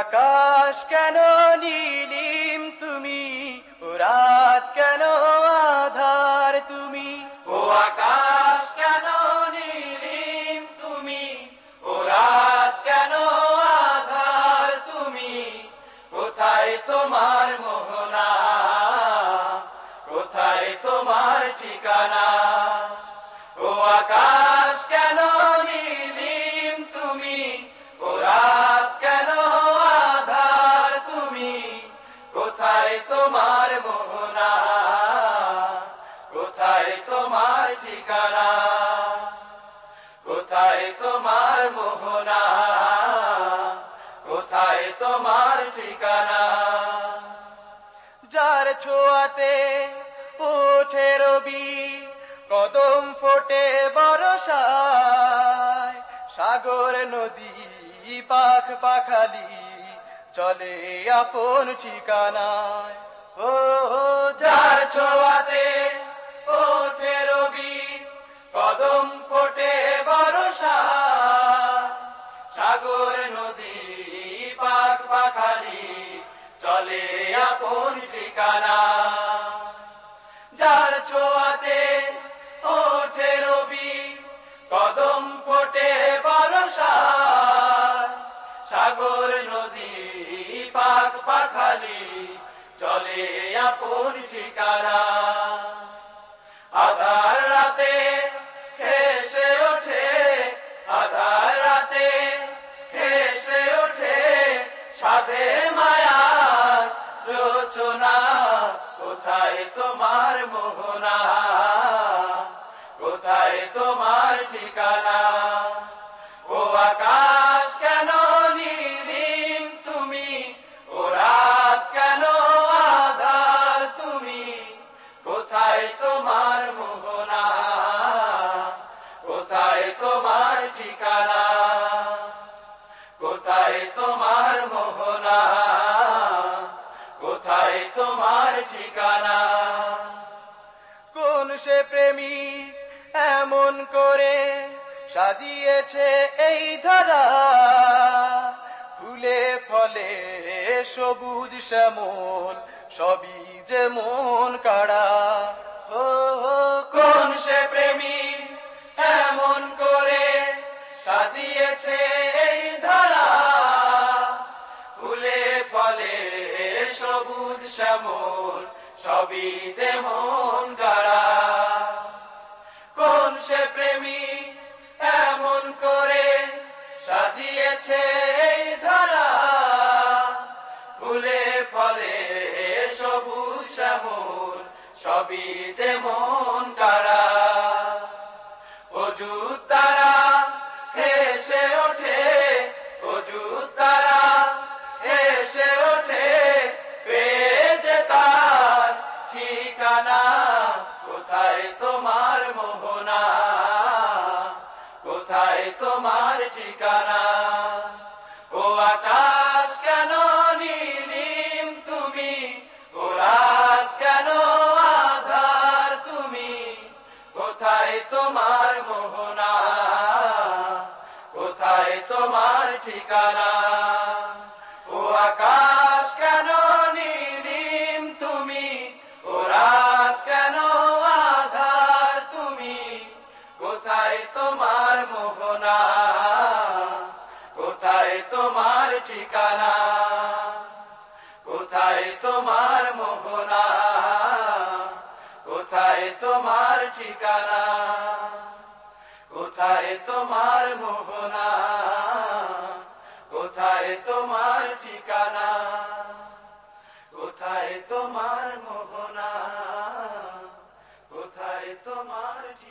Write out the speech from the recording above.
আকাশ কেন নীলিম তুমি? ও রাত কেন আধার তুমি? ও আকাশ কেন নীলিম তুমি? ও রাত কেন আধার তুমি? কোথায় তোমার মোহনা? কোথায় তোমার ঠিকানা? কোথায় তোমার মোহনা? কোথায় তোমার ঠিকানা? কোথায় তোমার মোহনা? কোথায় তোমার ঠিকানা? যার ছোঁয়াতে ওঠে রবি, কদম ফোটে বরসায় সাগর, নদী, পাখ, পাখালি চলে আপন ঠিকানায়। ও যার ছোঁয়াতে ওঠে রবি, কদম ফোটে বরসা সাগর, নদী, পাক পাখালি, চলে আপন ঠিকানা। যার ছোঁয়াতে পাক পাখালি চলে আপন ঠিকানা। আধার রাতে হেসে ওঠে, আধার রাতে হেসে ওঠে, সাধে মায়া রচনা। কোথায় তোমার মোহনা? কোথায় তোমার ঠিকানা? সে প্রেমী এমন করে সাজিয়েছে এই ধরা। ফুলে ফলে সবুজ শ্যামল, সবই যে মন কাড়া। কোন সে প্রেমী এমন করে সাজিয়েছে এই ধরা। ফুলে ফলে সবুজ শ্যামল সবই যেমন গাড়া। কোন সে প্রেমী এমন করে সাজিয়েছে এই ধরা। ফুলে ফলে সবুজ শ্যামল, সবই যেমন কারা অজু তারা হেসে ঠিকানা? কোথায় তোমার মোহনা? কোথায় তোমার ঠিকানা? ও আকাশ কেন নীলিম তুমি? ও রাত কেন আধার তুমি? কোথায় তোমার মোহনা? কোথায় তোমার ঠিকানা? কোথায় তোমার মোহনা? কোথায় তোমার ঠিকানা? কোথায় তোমার মোহনা? কোথায় তোমার ঠিকানা? কোথায় তোমার মোহনা? কোথায় তোমার ঠিকানা? কোথায় তোমার মোহনা? কোথায় তোমার ঠিকানা